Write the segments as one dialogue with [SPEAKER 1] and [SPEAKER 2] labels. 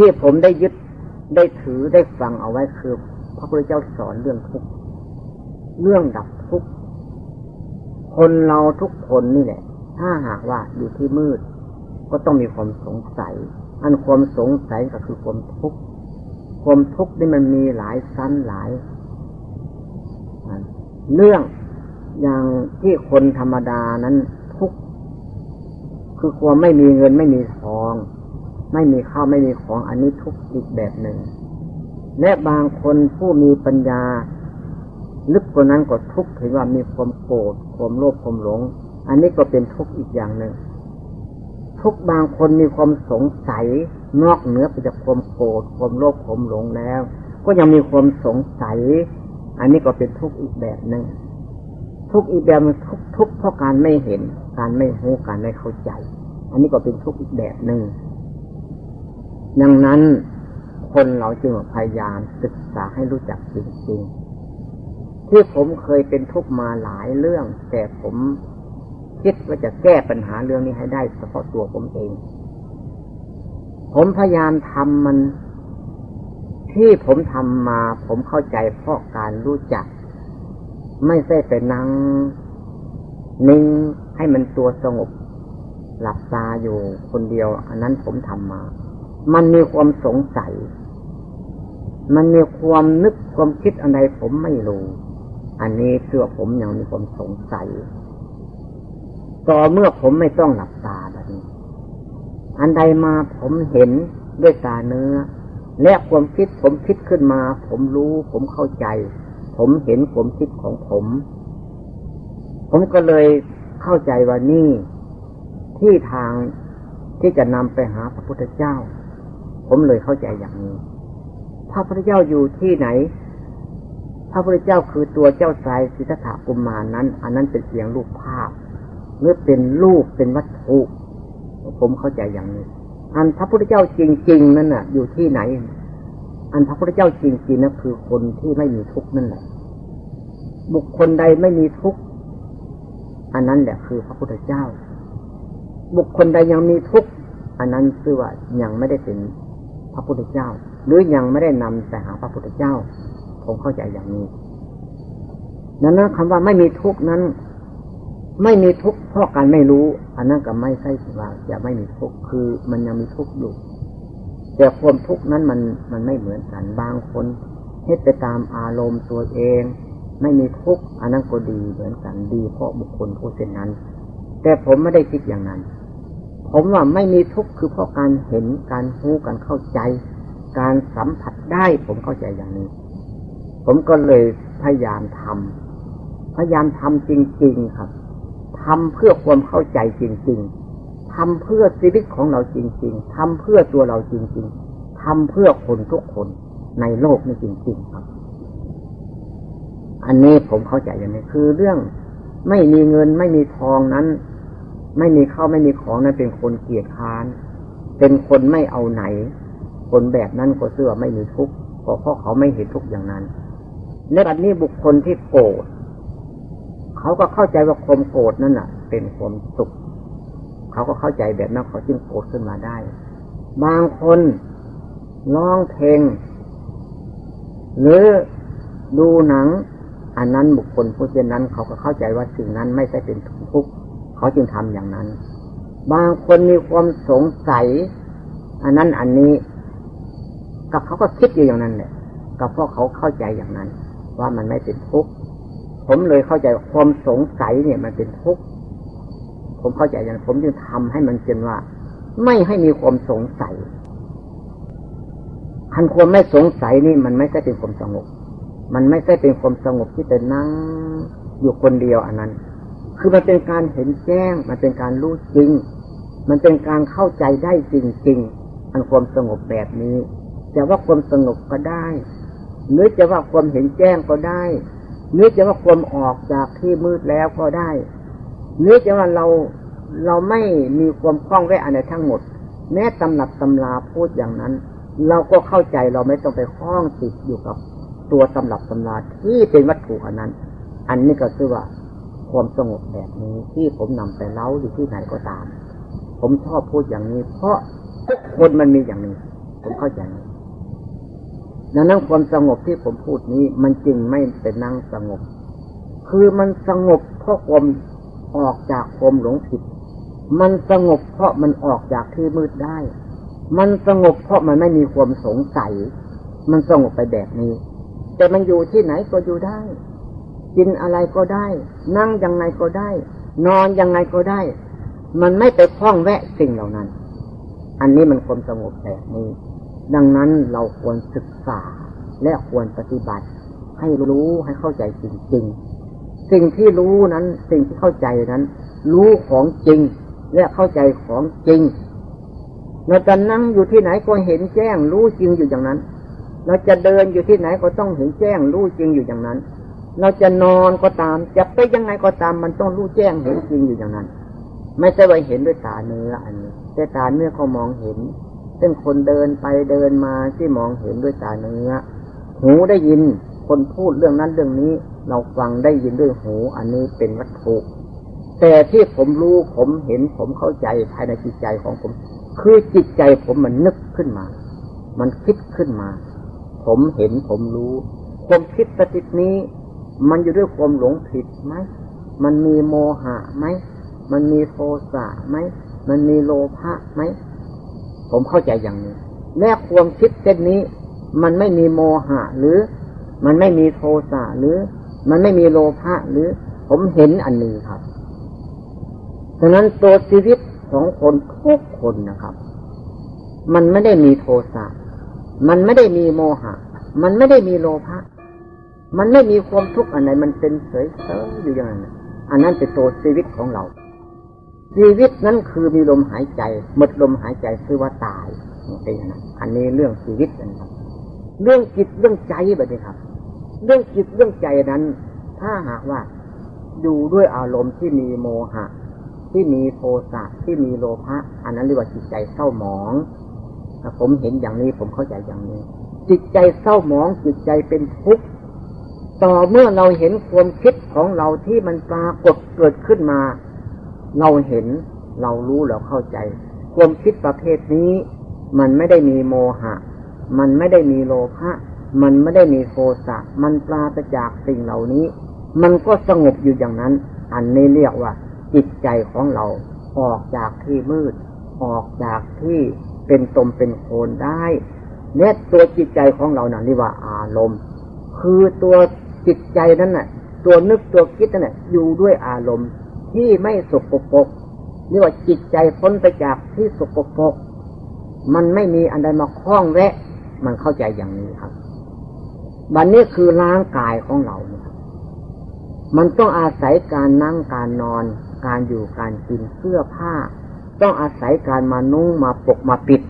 [SPEAKER 1] ที่ผมได้ยึดได้ถือได้ฟังเอาไว้คือ พระพุทธเจ้าสอนเรื่องทุกข์เรื่องดับทุกข์คนเราทุกคนนี่แหละ ถ้าหากว่าอยู่ที่มืด ก็ต้องมีความสงสัย อันความสงสัยก็คือความทุกข์ความทุกข์นี่มันมีหลายสั้นหลายเรื่องอย่างที่คนธรรมดานั้นทุกข์คือความไม่มีเงินไม่มีทอง ไม่มีข้าวไม่มีของอันนี้ทุกข์อีกแบบหนึ่ง และบางคนผู้มีปัญญา ลึกกว่านั้นก็ทุกข์ถึงว่ามีความโกรธความโลภความหลง อันนี้ก็เป็นทุกข์อีกอย่างหนึ่ง ทุกบางคนมีความสงสัยนอกเหนือไปจากความโกรธความโลภความหลงแล้ว ก็ยังมีความสงสัย อันนี้ก็เป็นทุกข์อีกแบบหนึ่งทุกข์อีกแบบมันทุกทุกเพราะการไม่เห็น การไม่รู้การไม่เข้าใจ อันนี้ก็เป็นทุกข์อีกแบบหนึ่ง ดังนั้นคนเราจึงพยายามศึกษาให้รู้จักจริงๆ ที่ผมเคยเป็นทุกมาหลายเรื่อง แต่ผมคิดว่าจะแก้ปัญหาเรื่องนี้ให้ได้เฉพาะตัวผมเอง ผมพยายามทำมัน ที่ผมทำมาผมเข้าใจเพราะการรู้จัก ไม่ใช่ไปนั่งนิ่งให้มันตัวสงบ หลับตาอยู่คนเดียว อันนั้นผมทำมา มันมีความสงสัย มันมีความนึกความคิดอะไรผมไม่รู้ อันนี้เสื่อผมยังมีความสงสัย ต่อเมื่อผมไม่ต้องหลับตาแบบนี้ อันใดมาผมเห็นด้วยตาเนื้อ และความคิดผมคิดขึ้นมา ผมรู้ผมเข้าใจ ผมเห็นความคิดของผม ผมก็เลยเข้าใจว่านี่ที่ทางที่จะนำไปหาพระพุทธเจ้า ผมเลยเข้าใจอย่างนี้ พระพุทธเจ้าอยู่ที่ไหน พระพุทธเจ้าคือตัวเจ้าชายสิทธัตถกุมารนั้น อันนั้นเป็นเพียงรูปภาพหรือเป็นรูปเป็นวัตถุผมเข้าใจอย่างนี้ อันพระพุทธเจ้าจริง ๆ นั่นน่ะ อยู่ที่ไหน อันพระพุทธเจ้าจริงๆนั่นคือคนที่ไม่มีทุกข์นั่นแหละ บุคคลใดไม่มีทุกข์อันนั้นแหละคือพระพุทธเจ้า บุคคลใดยังมีทุกข์อันนั้นคือว่ายังไม่ได้เป็น ระพุทธเจ้า หรือยังไม่ได้นำไปหาพระพุทธเจ้า ผมเข้าใจอย่างนี้ดังนั้นคำว่าไม่มีทุกนั้น ไม่มีทุกเพราะการไม่รู้ อันนั้นก็ไม่ใช่ว่าจะไม่มีทุกคือมันยังมีทุกอยู่ แต่ความทุกนั้นมันมันไม่เหมือนกันบางคนเฮ็ดไปตามอารมณ์ตัวเอง ไม่มีทุกอันนั้นก็ดีเหมือนกันดีเพราะบุคคลผู้เช่นนั้น แต่ผมไม่ได้คิดอย่างนั้น ผมว่าไม่มีทุกข์คือเพราะการเห็นการรู้การเข้าใจ การสัมผัสได้ ผมเข้าใจอย่างนี้ ผมก็เลยพยายามทำพยายามทำจริง ๆ ครับทำเพื่อความเข้าใจจริง ๆทำเพื่อชีวิตของเราจริง ๆทำเพื่อตัวเราจริง ๆทำเพื่อคนทุกคนในโลกนี้จริง ๆ ครับ อันนี้ผมเข้าใจอย่างนี้คือเรื่องไม่มีเงินไม่มีทองนั้น ไม่มีข้าวไม่มีของนั้นเป็นคนเกียจค้าน เป็นคนไม่เอาไหน คนแบบนั้นก็เสื่อไม่มีทุกข์เพราะเขาไม่เห็นทุกข์อย่างนั้น ในบัดนี้บุคคลที่โกรธเขาก็เข้าใจว่าความโกรธนั่นน่ะ เป็นความสุข เขาก็เข้าใจแบบนั้นเขาจึงโกรธขึ้นมาได้ บางคนร้องเพลง หรือดูหนัง อันนั้นบุคคลผู้เช่นนั้น เขาก็เข้าใจว่าสิ่งนั้นไม่ใช่เป็นทุกข์ เขาจึงทำอย่างนั้น บางคนมีความสงสัย อันนั้นอันนี้ กับเขาก็คิดอยู่อย่างนั้นแหละก็เพราะเขาเข้าใจอย่างนั้น ว่ามันไม่เป็นทุกข์ผมเลยเข้าใจความสงสัยเนี่ยมันเป็นทุกข์ผมเข้าใจอย่างผมจึงทำให้มันเป็นว่า ไม่ให้มีความสงสัยคันความไม่สงสัยนี่มันไม่ใช่เป็นความสงบ มันไม่ใช่เป็นความสงบที่จะนั่งอยู่คนเดียวอันนั้น คือมันเป็นการเห็นแจ้ง มันเป็นการรู้จริง มันเป็นการเข้าใจได้จริงๆอันความสงบแบบนี้จะว่าความสงบก็ได้หรือจะว่าความเห็นแจ้งก็ได้นึกจะว่าความออกจากที่มืดแล้วก็ได้นึกจะว่าเราเราไม่มีความคล้องแวะอะไรทั้งหมด แม้ตำหนับตำลาพูดอย่างนั้น เราก็เข้าใจเราไม่ต้องไปคล้องติดอยู่กับ ตัวตำรับตำราที่เป็นวัตถุอันนั้น อันนี้ก็คือว่า ความสงบแบบนี้ที่ผมนำไปเล่าอยู่ที่ไหนก็ตาม ผมชอบพูดอย่างนี้ เพราะทุกคนมันมีอย่างนี้ ผมเข้าใจดังนั้นความสงบที่ผมพูดนี้ มันจริงไม่เป็นนั่งสงบ คือมันสงบเพราะความออกจากความหลงผิด มันสงบเพราะมันออกจากที่มืดได้ มันสงบเพราะมันไม่มีความสงสัย มันสงบไปแบบนี้ แต่มันอยู่ที่ไหนก็อยู่ได้ กินอะไรก็ได้ นั่งยังไงก็ได้ นอนยังไงก็ได้ มันไม่ไปคล้องแวะสิ่งเหล่านั้น อันนี้มันความสงบแบบนี้ ดังนั้นเราควรศึกษาและควรปฏิบัติ ให้รู้ให้เข้าใจจริงๆ สิ่งที่รู้นั้น สิ่งที่เข้าใจนั้น รู้ของจริง และเข้าใจของจริงเราจะนั่งอยู่ที่ไหนก็เห็นแจ้งรู้จริงอยู่อย่างนั้น เราจะเดินอยู่ที่ไหนก็ต้องเห็นแจ้งรู้จริงอยู่อย่างนั้น เราจะนอนก็ตาม จะไปยังไงก็ตามมันต้องรู้แจ้งเห็นจริงอยู่อย่างนั้น ไม่ใช่ว่าเห็นด้วยตาเนื้ออันนี้ แต่ตาเนื้อเขามองเห็นเป็นคนเดินไปเดินมาที่มองเห็นด้วยตาเนื้อ หูได้ยิน คนพูดเรื่องนั้นเรื่องนี้ เราฟังได้ยินด้วยหู อันนี้เป็นวัตถุ แต่ที่ผมรู้ผมเห็นผมเข้าใจภายในจิตใจของผม คือจิตใจผมมันนึกขึ้นมา มันคิดขึ้นมา ผมเห็นผมรู้ ความคิดปฏินี้ มันอยู่ด้วยความหลงผิดไหม มันมีโมหะไหม มันมีโทสะไหม มันมีโลภะไหม ผมเข้าใจอย่างนี้ และความคิดเช่นนี้ มันไม่มีโมหะหรือ มันไม่มีโทสะหรือ มันไม่มีโลภะหรือ ผมเห็นอันนี้ครับฉะนั้นตัวชีวิตของคนทุกคนนะครับ มันไม่ได้มีโทสะ มันไม่ได้มีโมหะ มันไม่ได้มีโลภะ มันไม่มีความทุกข์อันไหนมันเป็นเฉยๆอยู่อย่างนั้นอันนั้นเป็นตัวชีวิตของเรา ชีวิตนั้นคือมีลมหายใจหมดลมหายใจคือว่าตายเป็นอย่างนั้นอันนี้เรื่องชีวิตนะครับเรื่องจิตเรื่องใจแบบนี้ครับ เรื่องจิตเรื่องใจนั้น ถ้าหากว่าอยู่ด้วยอารมณ์ที่มีโมหะ ที่มีโทสะที่มีโลภะอันนั้นเรียกว่าจิตใจเศร้าหมองผมเห็นอย่างนี้ผมเข้าใจอย่างนี้ จิตใจเศร้าหมองจิตใจเป็นทุกข์ ต่อเมื่อเราเห็นความคิดของเราที่มันปรากฏเกิดขึ้นมา เราเห็นเรารู้เราเข้าใจ ความคิดประเภทนี้ มันไม่ได้มีโมหะ มันไม่ได้มีโลภะมันไม่ได้มีโทสะมันปราศจากสิ่งเหล่านี้ มันก็สงบอยู่อย่างนั้น อันนี้เรียกว่า จิตใจของเรา ออกจากที่มืด ออกจากที่เป็นตมเป็นโคนได้เนี่ยตัวจิตใจของเรานะ่ะเรียกว่าอารมณ์ คือตัว จิตใจนั้นน่ะ ตัวนึกตัวคิดนั่นแหละอยู่ด้วยอารมณ์ที่ไม่สกปรกเรียกว่าจิตใจพ้นไปจากที่สกปรกมันไม่มีอันใดมาคล้องแวะ มันเข้าใจอย่างนี้ครับบันนี้คือร่างกายของเราเนี่ยมันต้องอาศัยการนั่งการนอน การอยู่การกินเสื้อผ้า ต้องอาศัยการมานุ่งมาปกมาปิด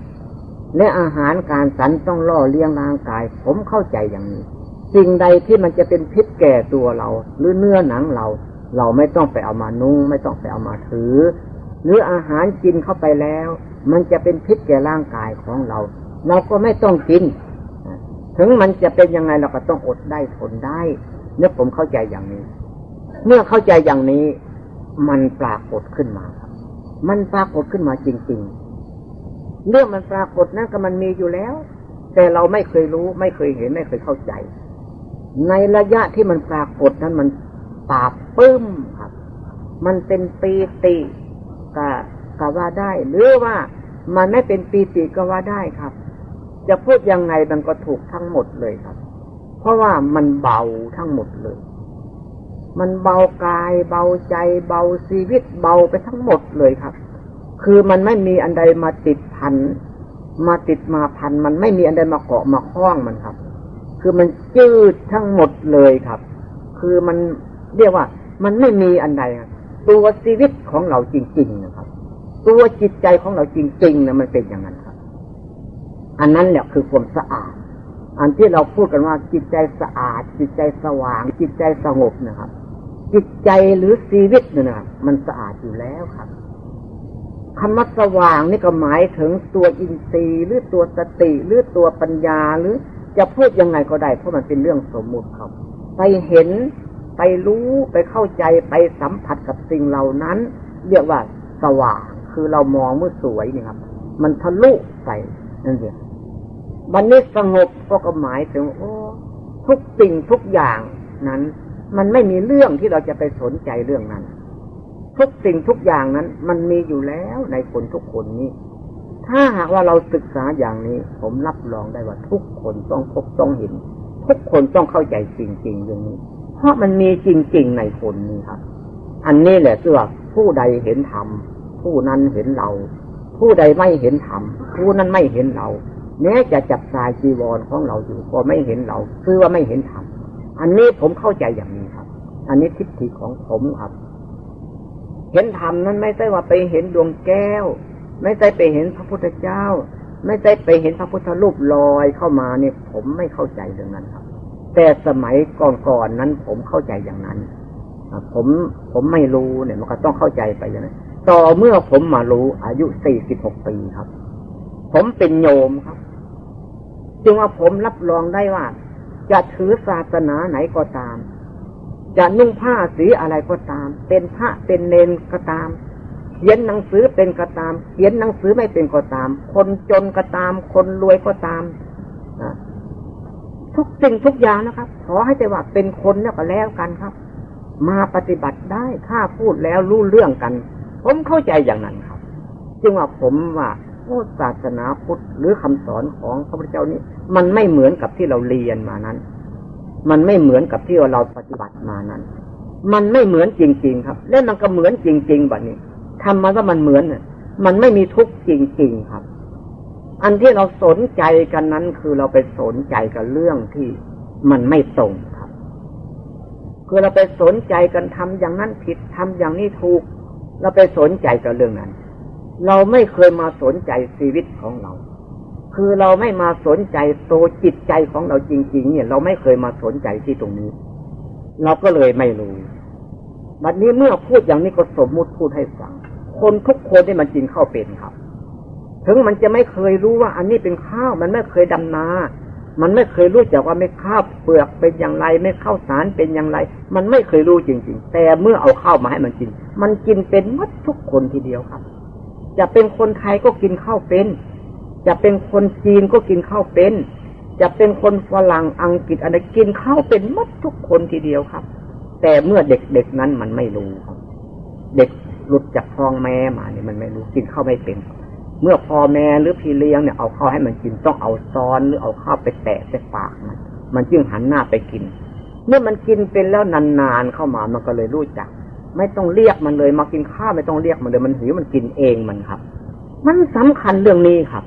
[SPEAKER 1] และอาหารการสันต้องล่อเลี้ยงร่างกาย ผมเข้าใจอย่างนี้ สิ่งใดที่มันจะเป็นพิษแก่ตัวเรา หรือเนื้อหนังเรา เราไม่ต้องไปเอามานุ่ง ไม่ต้องไปเอามาถือ หรืออาหารกินเข้าไปแล้ว มันจะเป็นพิษแก่ร่างกายของเรา เราก็ไม่ต้องกิน ถึงมันจะเป็นยังไงเราก็ต้องอดได้ทนได้เนี่ยผมเข้าใจอย่างนี้ เมื่อเข้าใจอย่างนี้ มันปรากฏขึ้นมาครับมันปรากฏขึ้นมาจริง ๆ เรื่องมันปรากฏนั่นก็มันมีอยู่แล้ว แต่เราไม่เคยรู้ ไม่เคยเห็น ไม่เคยเข้าใจ ในระยะที่มันปรากฏนั้นมันปราบปึ้มครับ มันเป็นปีติกะกะว่าได้ หรือว่ามันไม่เป็นปีติก็ว่าได้ครับ จะพูดยังไงมันก็ถูกทั้งหมดเลยครับ เพราะว่ามันเบาทั้งหมดเลย มันเบากายเบาใจเบาชีวิตเบาไปทั้งหมดเลยครับ คือมันไม่มีอันใดมาติดพันมาติดมาพัน มันไม่มีอันใดมาเกาะมาคล้องมันครับ คือมันจืดทั้งหมดเลยครับ คือมันเรียกว่า มันไม่มีอันใดตัวชีวิตของเราจริง ๆนะครับ ตัวจิตใจของเราจริงๆนะมันเป็นอย่างนั้นครับ อันนั้นแหละคือความสะอาด อันที่เราพูดกันว่าจิตใจสะอาด จิตใจสว่าง จิตใจสงบนะครับ จิตใจหรือชีวิตเนี่ยนะมันสะอาดอยู่แล้วครับคำว่าสว่างนี่ก็หมายถึงตัวอินทรีย์หรือตัวสติหรือตัวปัญญาหรือ จะพูดยังไงก็ได้ เพราะมันเป็นเรื่องสมมุติครับไปเห็นไปรู้ไปเข้าใจไปสัมผัสกับสิ่งเหล่านั้น เรียกว่าสว่างคือเรามองเมื่อสวยนี่ครับ มันทะลุใส่นั่นเองวันนี้สงบก็หมายถึงโอ้ทุกสิ่งทุกอย่างนั้น มันไม่มีเรื่องที่เราจะไปสนใจเรื่องนั้น ทุกสิ่งทุกอย่างนั้น มันมีอยู่แล้วในคนทุกคนนี้ ถ้าหากว่าเราศึกษาอย่างนี้ ผมรับรองได้ว่าทุกคนต้องพบต้องเห็น ทุกคนต้องเข้าใจจริงๆเรื่องนี้ เพราะมันมีจริง ๆ ในคนนี้ครับ อันนี้แหละคือว่าผู้ใดเห็นธรรมผู้นั้นเห็นเรา ผู้ใดไม่เห็นธรรมผู้นั้นไม่เห็นเราแม้จะจับสายจีวรของเราอยู่ก็ไม่เห็นเรา คือว่าไม่เห็นธรรมอันนี้ผมเข้าใจอย่างนี้ครับ อันนี้ทิฏฐิของผมครับ เห็นธรรมนั้นไม่ใช่ว่าไปเห็นดวงแก้ว ไม่ใช่ไปเห็นพระพุทธเจ้า ไม่ใช่ไปเห็นพระพุทธรูปลอยเข้ามาเนี่ย ผมไม่เข้าใจเรื่องนั้นครับ แต่สมัยก่อนๆนั้นผมเข้าใจอย่างนั้นผมผมไม่รู้เนี่ยมันก็ต้องเข้าใจไปอย่างนั้นต่อเมื่อผมมารู้อายุสี่สิบหกปีครับ ผมเป็นโยมครับ จึงว่าผมรับรองได้ว่า จะถือศาสนาไหนก็ตาม จะนุ่งผ้าสีอะไรก็ตาม เป็นพระเป็นเนนก็ตาม เขียนหนังสือเป็นก็ตาม เขียนหนังสือไม่เป็นก็ตาม คนจนก็ตาม คนรวยก็ตามทุกสิ่งทุกอย่างนะครับ ขอให้แต่ว่าเป็นคนแล้วก็แล้วกันครับ มาปฏิบัติได้ถ้าพูดแล้วรู้เรื่องกัน ผมเข้าใจอย่างนั้นครับ จึงว่าผมว่าโอ้ศาสนาพุทธหรือคำสอนของพระพุทธเจ้านี้ มันไม่เหมือนกับที่เราเรียนมานั้น มันไม่เหมือนกับที่เราปฏิบัติมานั้น มันไม่เหมือนจริง ๆ ครับ และมันก็เหมือนจริงๆแบบนี้ ทำมาก็มันเหมือนมันไม่มีทุกข์จริง ๆ ครับ อันที่เราสนใจกันนั้นคือเราไปสนใจกับเรื่องที่มันไม่ตรงครับ คือเราไปสนใจกันทำอย่างนั้นผิดทำอย่างนี้ถูก เราไปสนใจกับเรื่องนั้น เราไม่เคยมาสนใจชีวิตของเรา คือเราไม่มาสนใจตัวจิตใจของเราจริง ๆ เนี่ย เราไม่เคยมาสนใจที่ตรงนี้ เราก็เลยไม่รู้บัดนี้เมื่อพูดอย่างนี้ก็สมมุติพูดให้ฟัง คนทุกคนที่มันกินข้าวเป็นครับ ถึงมันจะไม่เคยรู้ว่า อันนี้เป็นข้าวมันไม่เคยดำนา มันไม่เคยรู้จักว่าไม่ข้าวเปลือกเป็นอย่างไร ไม่ข้าวสารเป็นอย่างไร มันไม่เคยรู้จริง ๆ แต่เมื่อเอาข้าวมาให้มันกิน มันกินเป็นมัดทุกคนทีเดียวครับ จะเป็นคนไทยก็กินข้าวเป็น จะเป็นคนจีนก็กินข้าวเป็น จะเป็นคนฝรั่งอังกฤษอะไรกินข้าวเป็นมัดทุกคนทีเดียวครับ แต่เมื่อเด็กๆนั้นมันไม่รู้ครับ เด็ก หลุดจากท้องแม่มาเนี่ยมันไม่รู้กินข้าวไม่เป็น เมื่อพ่อแม่หรือพี่เลี้ยงเนี่ยเอาข้าวให้มันกินต้องเอาซ้อนหรือเอาข้าวไปแตะใส่ปากมันมันจึงหันหน้าไปกิน เมื่อมันกินเป็นแล้วนานๆเข้ามามันก็เลยรู้จัก ไม่ต้องเรียกมันเลยมากินข้าวไม่ต้องเรียกมันเลยมันหิวมันกินเองมันครับ มันสำคัญเรื่องนี้ครับ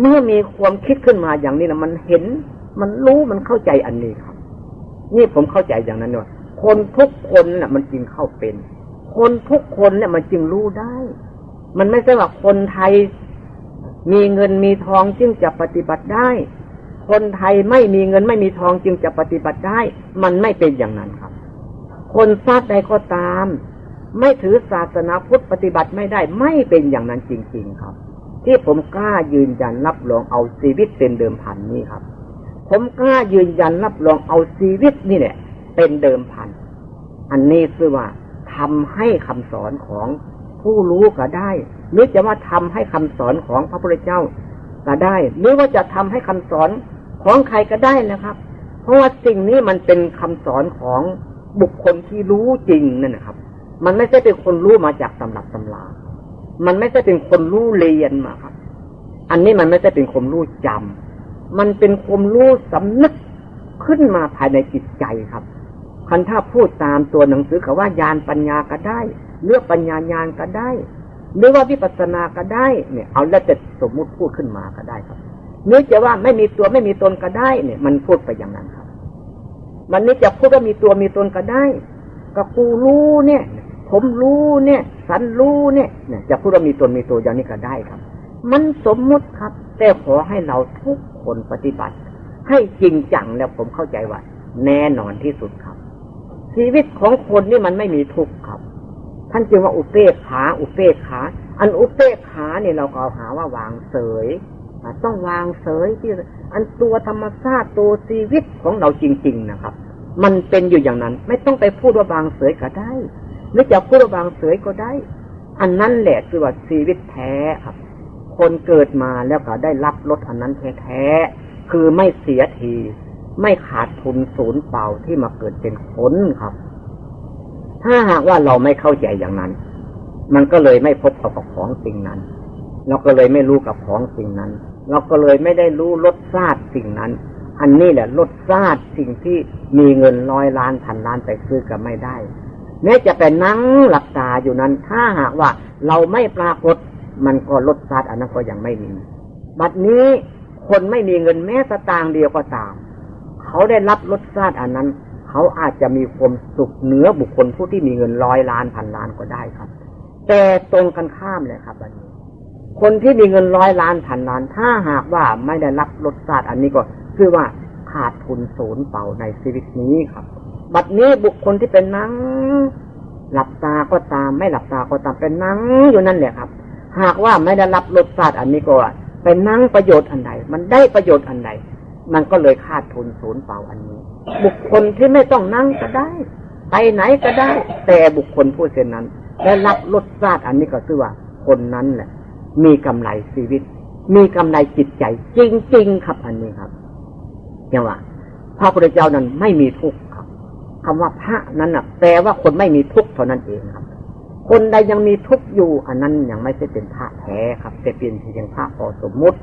[SPEAKER 1] เมื่อมีความคิดขึ้นมาอย่างนี้นะมันเห็น มันรู้มันเข้าใจอันนี้ครับ นี่ผมเข้าใจอย่างนั้นว่าคนทุกคนน่ะ มันจึงเข้าวเป็น คนทุกคนเนี่ยมันจึงรู้ได้ มันไม่ใช่ว่าคนไทยมีเงินมีทองจึงจะปฏิบัติได้ คนไทยไม่มีเงินไม่มีทองจึงจะปฏิบัติได้ มันไม่เป็นอย่างนั้นครับ คนชาติใดก็ตาม ไม่ถือศาสนาพุทธปฏิบัติไม่ได้ ไม่เป็นอย่างนั้นจริง ๆ ครับ ที่ผมกล้ายืนยันรับรองเอาชีวิตเป็นเดิมพันนี่ครับ ผมกล้ายืนยันรับรองเอาชีวิตนี่แหละเป็นเดิมพัน อันนี้คือว่า ทำให้คำสอนของผู้รู้ก็ได้ หรือจะว่าทำให้คำสอนของพระพุทธเจ้าก็ได้ หรือว่าจะทำให้คำสอนของใครก็ได้นะครับ เพราะว่าสิ่งนี้มันเป็นคำสอนของบุคคลที่รู้จริงนั่นนะครับ มันไม่ใช่เป็นคนรู้มาจากตำรับตำรามันไม่ใช่เป็นคนรู้เรียนมาครับ อันนี้มันไม่ใช่เป็นความรู้จำมันเป็นความรู้สำนึกขึ้นมาภายในจิตใจครับ คันถ้าพูดตามตัวหนังสือเขาว่ายานปัญญาก็ได้เลือกปัญญาญาณก็ได้ หรือว่าวิปัสสนาก็ได้ เนี่ย เอาแล้วแต่สมมุติพูดขึ้นมาก็ได้ครับหรือจะว่าไม่มีตัวไม่มีตนก็ได้ เนี่ย มันพูดไปอย่างนั้นครับ มันนี้จะพูดว่ามีตัวมีตนก็ได้ก็กูรู้เนี่ย ผมรู้เนี่ย สันรู้เนี่ย จะพูดว่ามีตนมีตัวอย่างนี้ก็ได้ครับ มันสมมุติครับ แต่ขอให้เราทุกคนปฏิบัติ ให้จริงจังแล้วผมเข้าใจว่า แน่นอนที่สุดครับ ชีวิตของคนนี่มันไม่มีทุกข์ครับ ท่านจึงว่าอุเปกขา อุเปกขา อันอุเปกขาเนี่ยเราก็หาว่าวางเสยต้องวางเสยที่ อันตัวธรรมชาติตัวชีวิตของเราจริง ๆนะครับ มันเป็นอยู่อย่างนั้น ไม่ต้องไปพูดว่าบางเสยก็ได้หรือจะพูดว่าบางเสยก็ได้ อันนั้นแหละคือว่าชีวิตแท้ครับคคนเกิดมาแล้วก็ได้รับรสอันนั้นแท้ๆคือไม่เสียที ไม่ขาดทุนศูนย์เปล่าที่มาเกิดเป็นคนครับ ถ้าหากว่าเราไม่เข้าใจอย่างนั้น มันก็เลยไม่พบกับของสิ่งนั้น เราก็เลยไม่รู้กับของสิ่งนั้น เราก็เลยไม่ได้รู้รสชาติสิ่งนั้น อันนี้แหละรสชาติสิ่งที่มีเงินร้อยล้านพันล้านไปซื้อก็ไม่ได้แม้จะเป็นนั่งหลับตาอยู่นั้น ถ้าหากว่าเราไม่ปรากฏ มันก็ลดชาติอันนั้นก็ยังไม่มี บัดนี้คนไม่มีเงินแม้สตางค์เดียวก็ตาม เขาได้รับรสชาติอันนั้น เขาอาจจะมีความสุขเหนือบุคคลผู้ที่มีเงินร้อยล้านพันล้านก็ได้ครับ แต่ตรงกันข้ามเลยครับบัดนี้ คนที่มีเงินร้อยล้านพันล้าน ถ้าหากว่าไม่ได้รับรสชาติอันนี้ก็คือว่าขาดทุนศูนย์เป่าในชีวิตนี้ครับ บัดนี้บุคคลที่เป็นนั่งหลับตาก็ตามไม่หลับตาก็ตามเป็นนั่งอยู่นั่นแหละครับ หากว่าไม่ได้รับรสชาติอันนี้ก็เป็นนั่งประโยชน์อันใดมันได้ประโยชน์อันใด มันก็เลยขาดทุนศูนย์เปล่าอันนี้ บุคคลที่ไม่ต้องนั่งก็ได้ ไปไหนก็ได้ แต่บุคคลผู้เช่นนั้นได้รับรสชาติอันนี้ก็คือว่า คนนั้นแหละ มีกำไรชีวิต มีกำไรจิตใจ จริง ๆ ครับอันนี้ครับอย่างว่าพระพุทธเจ้านั้นไม่มีทุกข์คำว่าพระนั้นน่ะแปลว่าคนไม่มีทุกข์เท่านั้นเองครับ คนใดยังมีทุกข์อยู่ อันนั้นยังไม่ใช่เป็นพระแท้ครับ แต่เป็นเพียงพระพอสมมุติ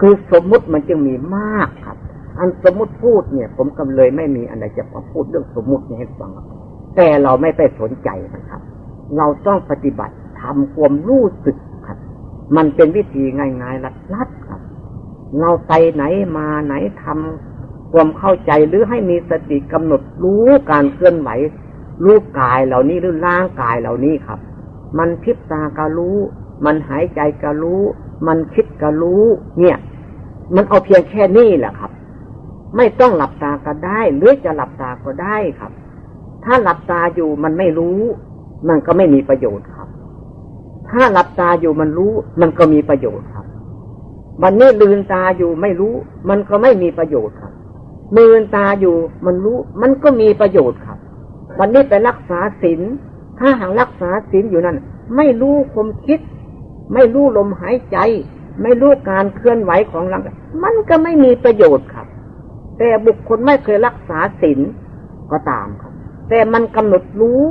[SPEAKER 1] คือสมมุติมันจึงมีมากครับ อันสมมุติพูดเนี่ย ผมกำเลยไม่มีอันใดจะมาพูดเรื่องสมมุติให้ฟังแต่เราไม่ไปสนใจมันครับ เราต้องปฏิบัติทำความรู้สึกครับ มันเป็นวิธีง่ายๆลัดๆครับ เราไปไหนมาไหนทำความเข้าใจหรือให้มีสติกำหนดรู้การเคลื่อนไหวรูปกายเหล่านี้หรือร่างกายเหล่านี้ครับ มันพิบตาก็รู้ มันหายใจก็รู้ มันคิดก็รู้ เนี่ย มันเอาเพียงแค่นี้แหละครับ ไม่ต้องหลับตาก็ได้ หรือจะหลับตาก็ได้ครับ ถ้าหลับตาอยู่มันไม่รู้ มันก็ไม่มีประโยชน์ครับ ถ้าหลับตาอยู่มันรู้ มันก็มีประโยชน์ครับวันนี้ลืนตาอยู่ไม่รู้ มันก็ไม่มีประโยชน์ครับมือตาอยู่มันรู้ มันก็มีประโยชน์ครับ วันนี้ไปรักษาศีลถ้าหางรักษาศีลอยู่นั่น ไม่รู้ความคิด ไม่รู้ลมหายใจ ไม่รู้การเคลื่อนไหวของร่างกายมันก็ไม่มีประโยชน์ครับ แต่บุคคลไม่เคยรักษาศีลก็ตามครับ แต่มันกำหนดรู้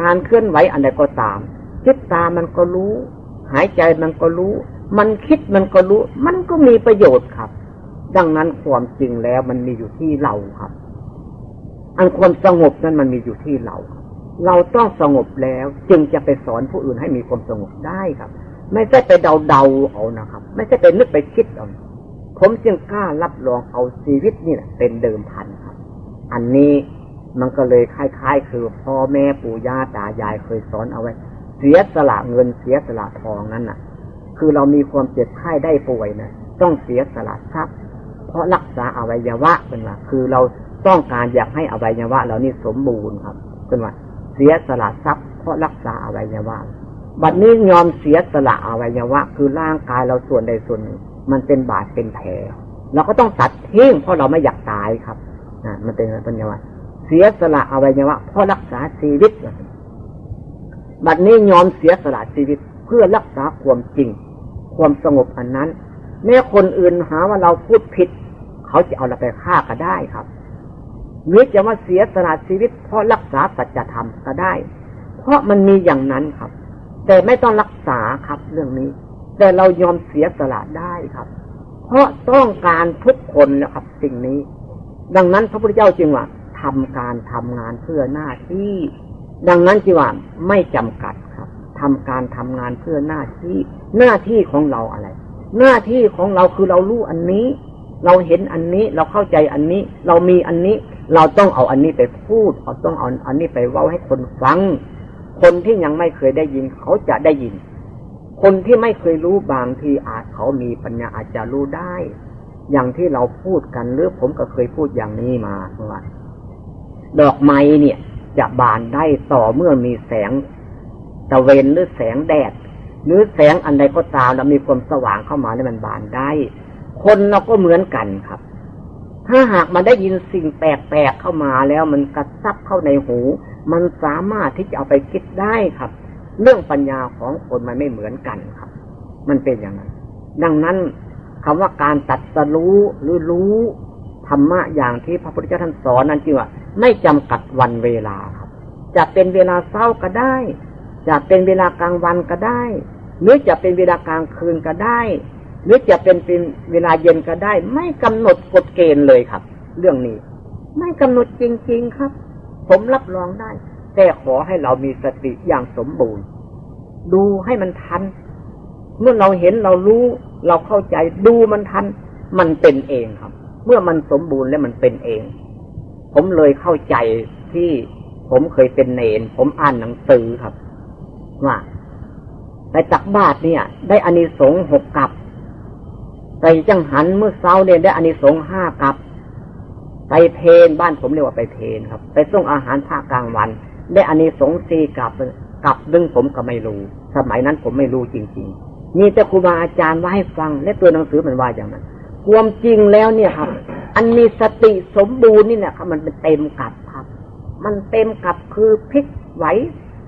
[SPEAKER 1] การเคลื่อนไหวอันใดก็ตาม คิดตามันก็รู้ หายใจมันก็รู้ มันคิดมันก็รู้ มันก็มีประโยชน์ครับ ดังนั้นความจริงแล้วมันมีอยู่ที่เราครับ อันความสงบนั้นมันมีอยู่ที่เรา เราต้องสงบแล้วจึงจะไปสอนผู้อื่นให้มีความสงบได้ครับ ไม่ใช่ไปเดาเดาเอานะครับ ไม่ใช่ไปนึกไปคิดเอาผมจึงกล้ารับรองเอาชีวิตนี่แหละเป็นเดิมพันครับ อันนี้มันก็เลยคล้ายๆ คือพ่อแม่ปู่ย่าตายายเคยสอนเอาไว้ เสียสละเงินเสียสละทองนั้นน่ะ คือเรามีความเจ็บไข้ได้ป่วยนะต้องเสียสละทรัพย์ เพราะรักษาอวัยวะเป็นว่าคือเราต้องการอยากให้อวัยวะเรานี่สมบูรณ์ครับเป็นว่าเสียสละทรัพย์เพราะรักษาอวัยวะ บัดนี้ยอมเสียสละอวัยวะ คือร่างกายเราส่วนใดส่วนหนึ่ง มันเป็นบาดเป็นแผลเราก็ต้องตัดทิ้งเพราะเราไม่อยากตายครับอ่ามันเป็นปัญญาเสียสละอวัยวะเพราะรักษาชีวิตบัดนี้ยอมเสียสละชีวิตเพื่อรักษาความจริง ความสงบอันนั้น แม้คนอื่นหาว่าเราพูดผิด เขาจะเอาเราไปฆ่าก็ได้ครับหรือจะมาเสียสละชีวิตเพราะรักษาสัจธรรมก็ได้ เพราะมันมีอย่างนั้นครับ แต่ไม่ต้องรักษาครับ เรื่องนี้ แต่เรายอมเสียสละได้ครับ เพราะต้องการทุกคนนะครับ สิ่งนี้ ดังนั้นพระพุทธเจ้าจึงว่าทำการทำงานเพื่อหน้าที่ ดังนั้นจึงว่าไม่จำกัดครับทำการทำงานเพื่อหน้าที่ หน้าที่ของเราอะไร หน้าที่ของเราคือเรารู้อันนี้ เราเห็นอันนี้เราเข้าใจอันนี้ เรามีอันนี้ เราต้องเอาอันนี้ไปพูดเราต้องเอาอันนี้ไปเว้าให้คนฟัง คนที่ยังไม่เคยได้ยินเขาจะได้ยิน คนที่ไม่เคยรู้บางทีอาจเขามีปัญญาอาจจะรู้ได้ อย่างที่เราพูดกันหรือผมก็เคยพูดอย่างนี้มาว่าดอกไม้เนี่ย จะบานได้ต่อเมื่อมีแสงตะเวนหรือแสงแดด หรือแสงอันใดก็ตามแล้วมีความสว่างเข้ามาแล้วมันบานได้ คนเราก็เหมือนกันครับ ถ้าหากมันได้ยินสิ่งแปลกๆเข้ามาแล้วมันกระซับเข้าในหู มันสามารถที่จะเอาไปคิดได้ครับ เรื่องปัญญาของคนมันไม่เหมือนกันครับ มันเป็นอย่างนั้น ดังนั้นคำว่าการตัดสรู้หรือรู้ธรรมะอย่างที่พระพุทธเจ้าท่านสอนนั้นจริงว่าไม่จำกัดวันเวลาครับ จะเป็นเวลาเช้าก็ได้ จะเป็นเวลากลางวันก็ได้ หรือจะเป็นเวลากลางคืนก็ได้ หรือจะเป็นเป็นเวลาเย็นก็ได้ ไม่กำหนดกฎเกณฑ์เลยครับ เรื่องนี้ ไม่กำหนดจริง ๆ ครับ ผมรับรองได้ แต่ขอให้เรามีสติอย่างสมบูรณ์ ดูให้มันทัน เมื่อเราเห็นเรารู้ เราเข้าใจดูมันทัน มันเป็นเองครับ เมื่อมันสมบูรณ์แล้วมันเป็นเอง ผมเลยเข้าใจที่ผมเคยเป็นเนน ผมอ่านหนังสือครับ ว่าไปตักบาตรเนี่ย ได้อานิสงส์หกกับไปจังหันเมื่อเช้าเนี่ยได้อานิสงส์ห้ากับ ไปเพนบ้านผมเรียกว่าไปเพนครับ ไปส่งอาหารภาคกลางวัน ได้อานิสงส์สี่กับกับดึงผมก็ไม่รู้ สมัยนั้นผมไม่รู้จริงๆนี่แต่ครูบาอาจารย์ว่าให้ฟัง และตัวหนังสือมันว่าอย่างนั้นความจริงแล้วเนี่ยครับ อันมีสติสมบูรณ์นี่เนี่ยครับมันเป็นเต็มกับครับ มันเต็มกับคือพิกไหว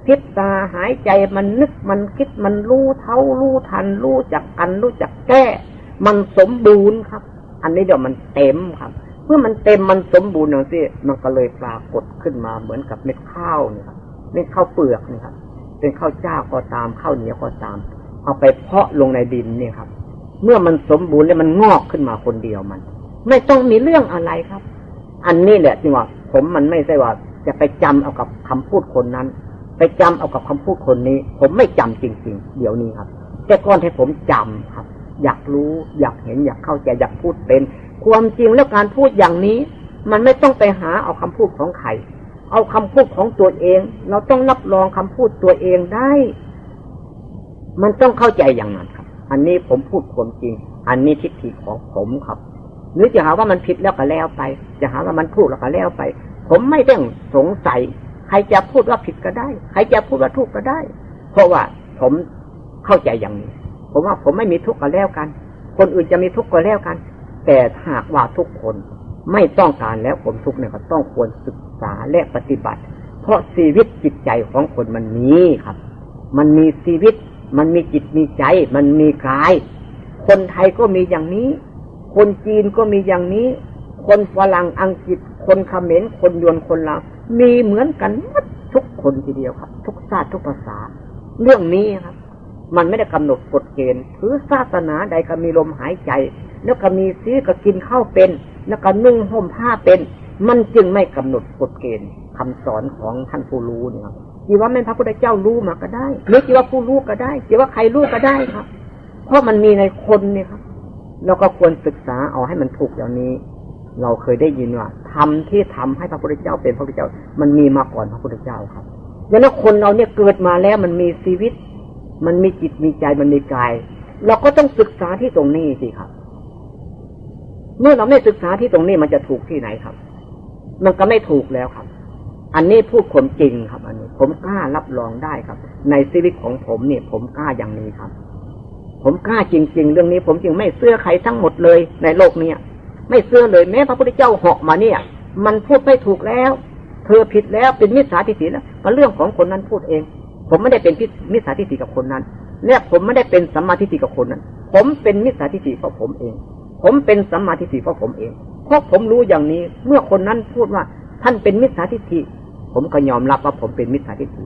[SPEAKER 1] พิษตาหายใจมันนึกมันคิดมันรู้เท่ารู้ทัน รู้จักกันรู้จักแก้ มันสมบูรณ์ครับ อันนี้เดี๋ยวมันเต็มครับ เมื่อมันเต็มมันสมบูรณ์อย่างที่มันก็เลยปรากฏขึ้นมาเหมือนกับเม็ดข้าวเนี่ครับเม็ดข้าวเปลือกนี่ครับเป็นข้าวเจ้าก็ตามข้าวเหนียวก็ตาม เอาไปเพาะลงในดินเนี่ยครับ เมื่อมันสมบูรณ์แล้วมันงอกขึ้นมาคนเดียวมัน ไม่ต้องมีเรื่องอะไรครับ อันนี้แหละจริงว่า ผมมันไม่ใช่ว่า จะไปจำเอากับคำพูดคนนั้น ไปจำเอากับคำพูดคนนี้ ผมไม่จำจริง ๆ เดี๋ยวนี้ครับ แต่ก่อนให้ผมจำครับ อยากรู้ อยากเห็นอยากเข้าใจอยากพูดเป็น ความจริงแล้วการพูดอย่างนี้ มันไม่ต้องไปหาเอาคำพูดของใครเอาคำพูดของตัวเอง เราต้องรับรองคำพูดตัวเองได้ มันต้องเข้าใจอย่างนั้นครับ อันนี้ผมพูดความจริง อันนี้ทิฏฐิของผมครับหรือจะหาว่ามันผิดแล้วก็แล้วไป จะหาว่ามันถูกแล้วก็แล้วไป ผมไม่ต้องสงสัย ใครจะพูดว่าผิดก็ได้ ใครจะพูดว่าถูกก็ได้ เพราะว่าผมเข้าใจอย่างนี้ ผมว่าผมไม่มีทุกข์ก็แล้วกัน คนอื่นจะมีทุกข์ก็แล้วกัน แต่หากว่าทุกคนไม่ต้องการแล้วผมทุกข์เนี่ยก็ต้องควรศึกษาและปฏิบัติ เพราะชีวิตจิตใจของคนมันมีครับ มันมีชีวิต มันมีจิตมีใจ มันมีกาย คนไทยก็มีอย่างนี้ คนจีนก็มีอย่างนี้ คนฝรั่งอังกฤษ คนเขมรคนยวนคนลาวมีเหมือนกันทุกคนทีเดียวครับ ทุกชาติทุกภาษา เรื่องนี้ครับ มันไม่ได้กำหนดกฎเกณฑ์ถือศาสนาใดก็มีลมหายใจ แล้วก็มีซื้อก็กินข้าวเป็น แล้วก็นุ่งห่มผ้าเป็น มันจึงไม่กำหนดกฎเกณฑ์คำสอนของท่านผู้รู้เนี่ยครับจีว่าแม่พระพุทธเจ้ารู้มาก็ได้หรือจีว่าผู้รู้ก็ได้จีว่าใครรู้ก็ได้ครับ เพราะมันมีในคนเนี่ยครับเราก็ควรศึกษาเอาให้มันถูกอย่างนี้ เราเคยได้ยินว่าทำที่ทำให้พระพุทธเจ้าเป็นพระพุทธเจ้า มันมีมาก่อนพระพุทธเจ้าครับดังนั้นคนเราเนี่ยเกิดมาแล้วมันมีชีวิต มันมีจิตมีใจมันมีกาย เราก็ต้องศึกษาที่ตรงนี้สิครับ เมื่อเราไม่ศึกษาที่ตรงนี้มันจะถูกที่ไหนครับ มันก็ไม่ถูกแล้วครับ อันนี้พูดความจริงครับ อันนี้ ผมกล้ารับรองได้ครับ ในชีวิตของผมเนี่ย ผมกล้าอย่างนี้ครับ ผมกล้าจริง ๆ เรื่องนี้ ผมจึงไม่เสื้อใครทั้งหมดเลยในโลกเนี้ยไม่เสื้อเลยแม้พระพุทธเจ้าเหาะมาเนี่ย มันพูดไม่ถูกแล้ว เธอผิดแล้วเป็นมิจฉาทิฏฐิแล้วก็เรื่องของคนนั้นพูดเอง ผมไม่ได้เป็นมิจฉาทิฏฐิกับคนนั้น เนี่ยผมไม่ได้เป็นสัมมาทิฏฐิกับคนนั้น ผมเป็นมิจฉาทิฏฐิเพราะผมเอง ผมเป็นสัมมาทิฏฐิเพราะผมเอง เพราะผมรู้อย่างนี้ เมื่อคนนั้นพูดว่าท่านเป็นมิจฉาทิฏฐิ ผมก็ยอมรับว่าผมเป็นมิจฉาทิฏฐิ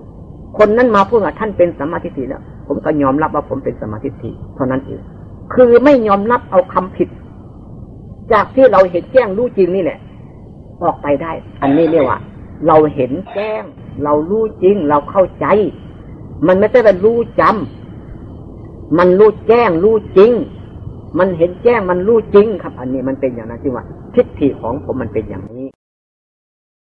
[SPEAKER 1] คนนั้นมาพูดว่าท่านเป็นสัมมาธิฏฐิแล้ว ผมก็ยอมรับว่าผมเป็นสัมมาธิฏฐิเท่านั้นเอง คือไม่ยอมรับเอาคำผิด จากที่เราเห็นแจ้งรู้จริงนี่แหละ ออกไปได้ อันนี้เรียกว่า เราเห็นแจ้ง เรารู้จริง เราเข้าใจ มันไม่ใช่เป็นรู้จำมันรู้แจ้งรู้จริง มันเห็นแจ้งมันรู้จริงครับ อันนี้มันเป็นอย่างนั้นจริงว่าทิฏฐิของผมมันเป็นอย่างนี้